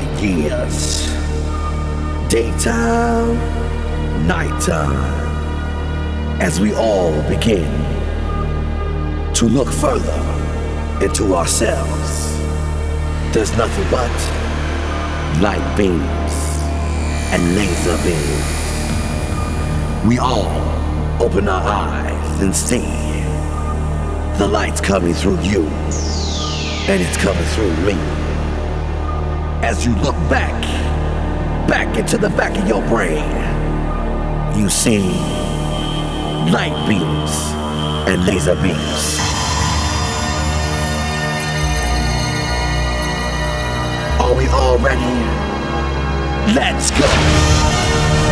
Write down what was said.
years. Daytime, nighttime. As we all begin to look further into ourselves, there's nothing but light beams and laser beams. We all open our eyes and see the light's coming through you and it's coming through me. As you look back, back into the back of your brain, you see light beams and laser beams. Are we all ready? Let's go!